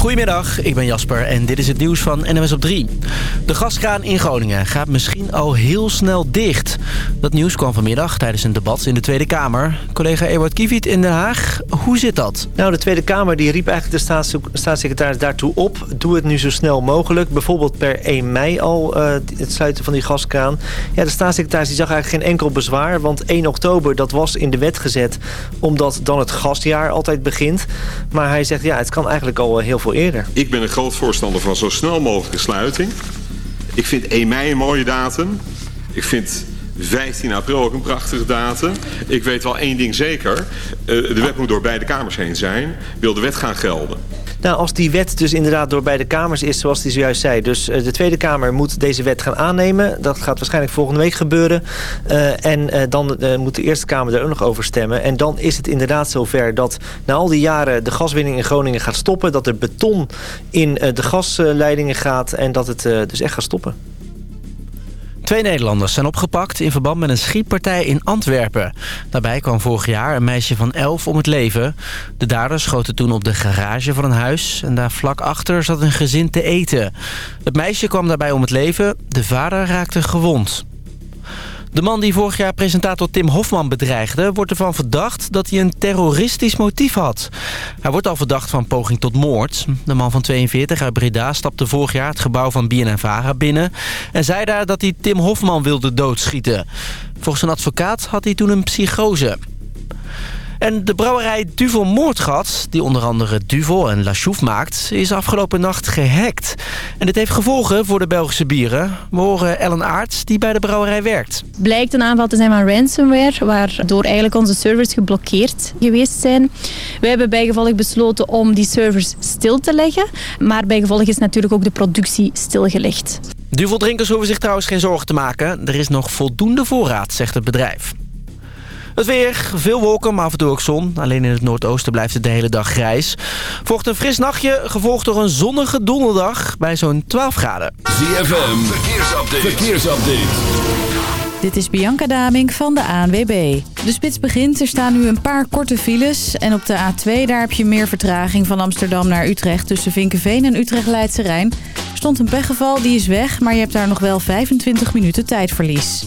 Goedemiddag, ik ben Jasper en dit is het nieuws van NMS op 3. De gaskraan in Groningen gaat misschien al heel snel dicht. Dat nieuws kwam vanmiddag tijdens een debat in de Tweede Kamer. Collega Ewart Kieviet in Den Haag, hoe zit dat? Nou, de Tweede Kamer die riep eigenlijk de staatssecretaris daartoe op. Doe het nu zo snel mogelijk. Bijvoorbeeld per 1 mei al uh, het sluiten van die gaskraan. Ja, de staatssecretaris die zag eigenlijk geen enkel bezwaar. Want 1 oktober, dat was in de wet gezet. Omdat dan het gasjaar altijd begint. Maar hij zegt, ja, het kan eigenlijk al heel veel eerder. Ik ben een groot voorstander van zo snel mogelijke sluiting. Ik vind 1 mei een mooie datum. Ik vind 15 april ook een prachtige datum. Ik weet wel één ding zeker. Eh, de wet moet door beide kamers heen zijn. Wil de wet gaan gelden. Nou, als die wet dus inderdaad door beide kamers is, zoals hij zojuist zei. Dus eh, de Tweede Kamer moet deze wet gaan aannemen. Dat gaat waarschijnlijk volgende week gebeuren. Uh, en uh, dan moet de Eerste Kamer er ook nog over stemmen. En dan is het inderdaad zover dat na al die jaren de gaswinning in Groningen gaat stoppen. Dat er beton in de gasleidingen gaat en dat het dus echt gaat stoppen. Twee Nederlanders zijn opgepakt in verband met een schietpartij in Antwerpen. Daarbij kwam vorig jaar een meisje van 11 om het leven. De daders schoten toen op de garage van een huis... en daar vlak achter zat een gezin te eten. Het meisje kwam daarbij om het leven. De vader raakte gewond. De man die vorig jaar presentator Tim Hofman bedreigde... wordt ervan verdacht dat hij een terroristisch motief had. Hij wordt al verdacht van poging tot moord. De man van 42 uit Breda stapte vorig jaar het gebouw van BNNVARA binnen... en zei daar dat hij Tim Hofman wilde doodschieten. Volgens een advocaat had hij toen een psychose. En de brouwerij Duvel Moordgat, die onder andere Duvel en La Chouffe maakt... is afgelopen nacht gehackt. En dit heeft gevolgen voor de Belgische bieren. We horen Ellen Aarts, die bij de brouwerij werkt. Blijkt een aanval te zijn van ransomware... waardoor eigenlijk onze servers geblokkeerd geweest zijn. Wij hebben bijgevolg besloten om die servers stil te leggen. Maar bijgevolg is natuurlijk ook de productie stilgelegd. Duveldrinkers hoeven zich trouwens geen zorgen te maken. Er is nog voldoende voorraad, zegt het bedrijf. Het weer, veel wolken, maar af en toe ook zon. Alleen in het noordoosten blijft het de hele dag grijs. Volgt een fris nachtje, gevolgd door een zonnige donderdag bij zo'n 12 graden. ZFM, verkeersupdate. verkeersupdate. Dit is Bianca Daming van de ANWB. De spits begint, er staan nu een paar korte files. En op de A2 daar heb je meer vertraging van Amsterdam naar Utrecht... tussen Vinkenveen en Utrecht-Leidse Rijn. Er stond een pechgeval, die is weg, maar je hebt daar nog wel 25 minuten tijdverlies.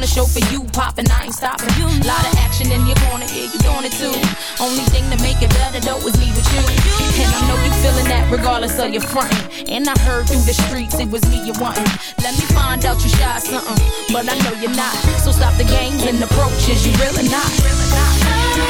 on the show for you, poppin', I ain't stoppin'. You know. Lot of action in your corner, yeah, you doing it too. Only thing to make it better though is me with you. you and I know you feelin' that regardless of your frontin'. And I heard through the streets it was me you wantin'. Let me find out you shy somethin', but I know you're not. So stop the games and approaches, you really not. Really not.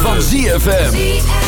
Van ZFM.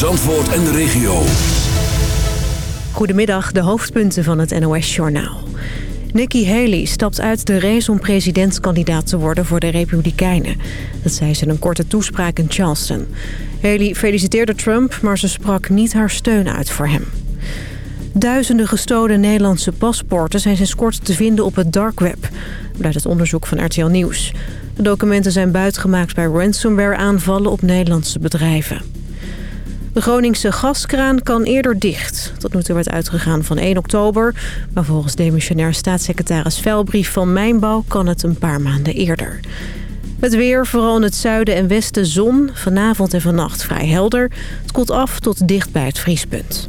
Zandvoort en de regio. Goedemiddag, de hoofdpunten van het NOS-journaal. Nikki Haley stapt uit de race om presidentskandidaat te worden voor de Republikeinen. Dat zei ze in een korte toespraak in Charleston. Haley feliciteerde Trump, maar ze sprak niet haar steun uit voor hem. Duizenden gestolen Nederlandse paspoorten zijn sinds kort te vinden op het dark web. Blijkt het onderzoek van RTL Nieuws. De documenten zijn buitgemaakt bij ransomware-aanvallen op Nederlandse bedrijven. De Groningse gaskraan kan eerder dicht. Tot nu toe werd uitgegaan van 1 oktober. Maar volgens demissionair staatssecretaris Velbrief van Mijnbouw kan het een paar maanden eerder. Het weer, vooral in het zuiden en westen zon. Vanavond en vannacht vrij helder. Het koelt af tot dicht bij het vriespunt.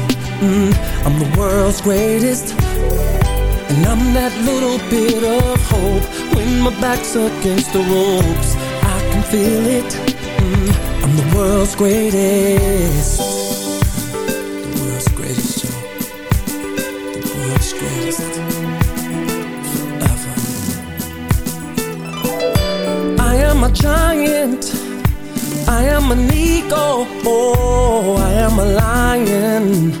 mm, I'm the world's greatest. And I'm that little bit of hope when my back's against the ropes. I can feel it. Mm, I'm the world's greatest. The world's greatest, Joe. The world's greatest. Forever. I am a giant. I am an eagle. Oh, I am a lion.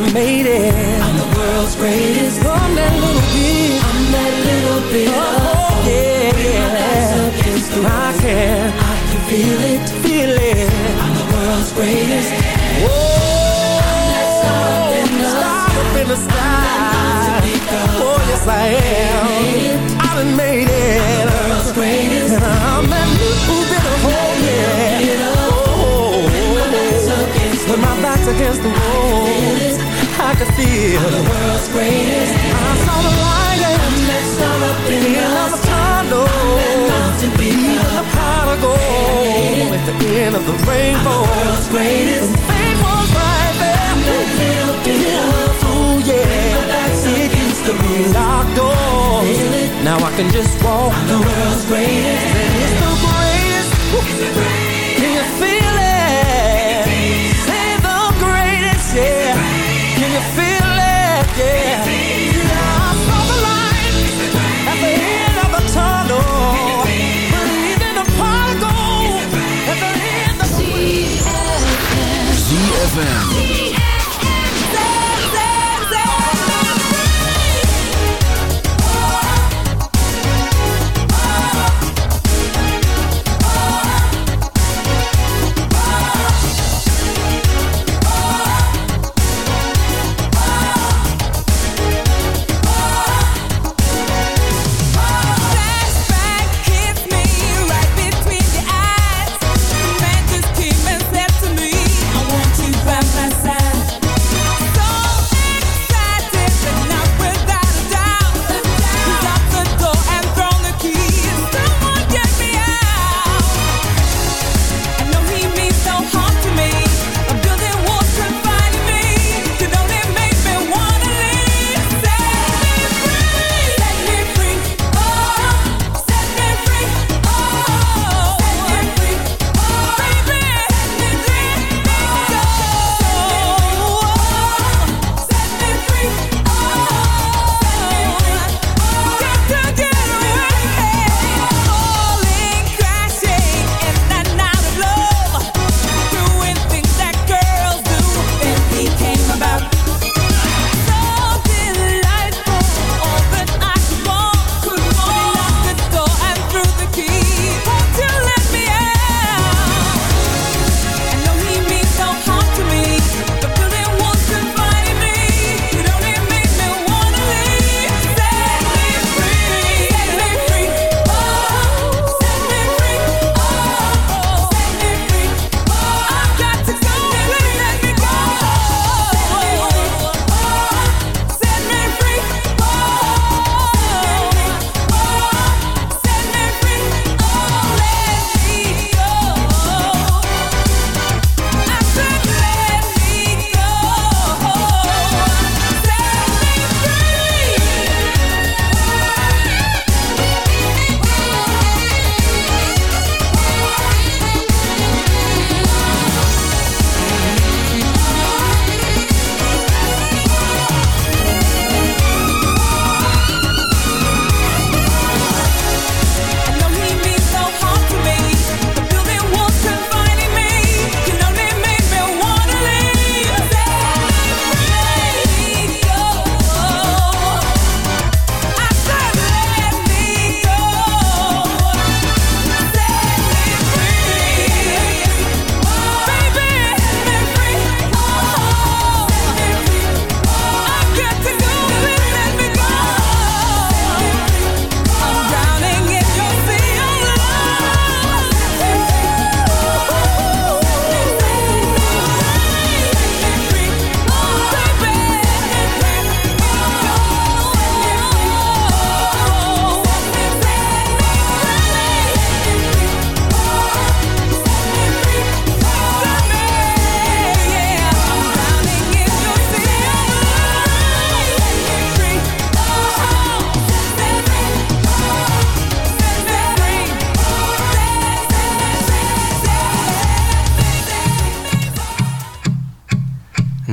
I made it. I'm the world's greatest. I'm that little bit. I'm that little bit. Oh, yeah, yeah. I can. I can feel it. Feel it. I'm the world's greatest. Whoa. Star up in the sky. Oh, yes, I am. I done made it. I'm the world's greatest. And I'm that little bit of hope, yeah. Oh, oh, oh. when my back's against the wall, I can feel I'm the world's greatest. I saw the light and that sun up in the the tunnel. Even the gold at the end of the rainbow. I'm The world's greatest. And fame was right there. That little bit of ooh yeah. It used to be locked doors. Now I can just walk through. The world's greatest. And it's the greatest. ZFM.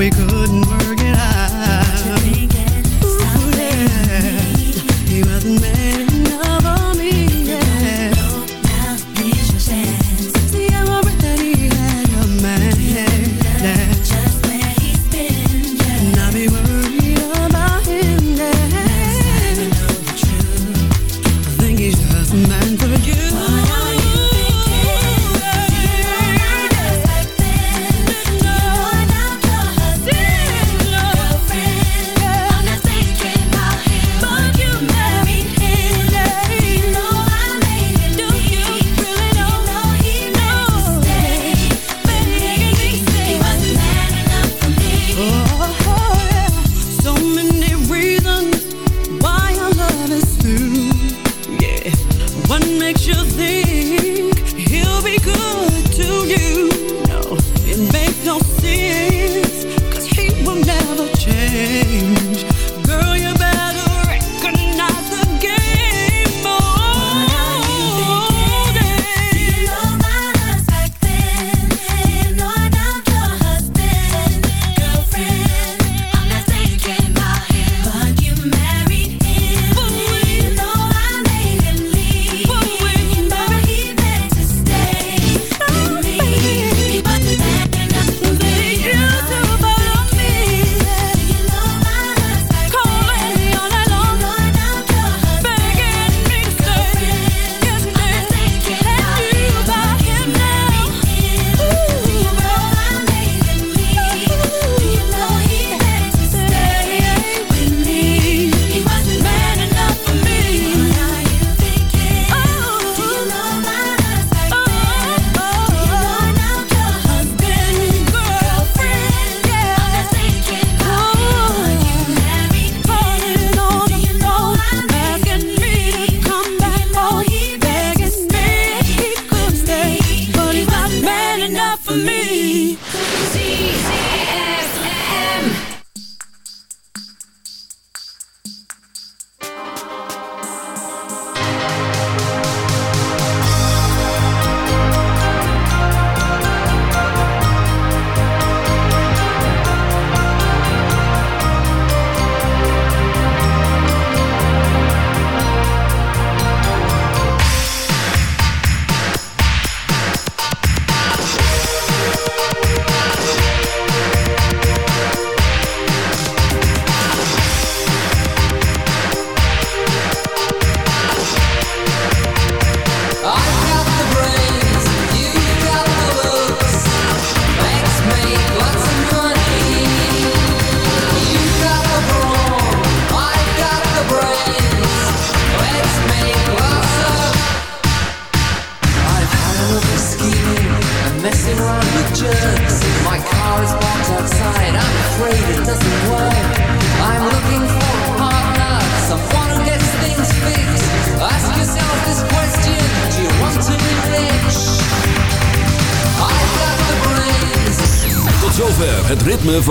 we couldn't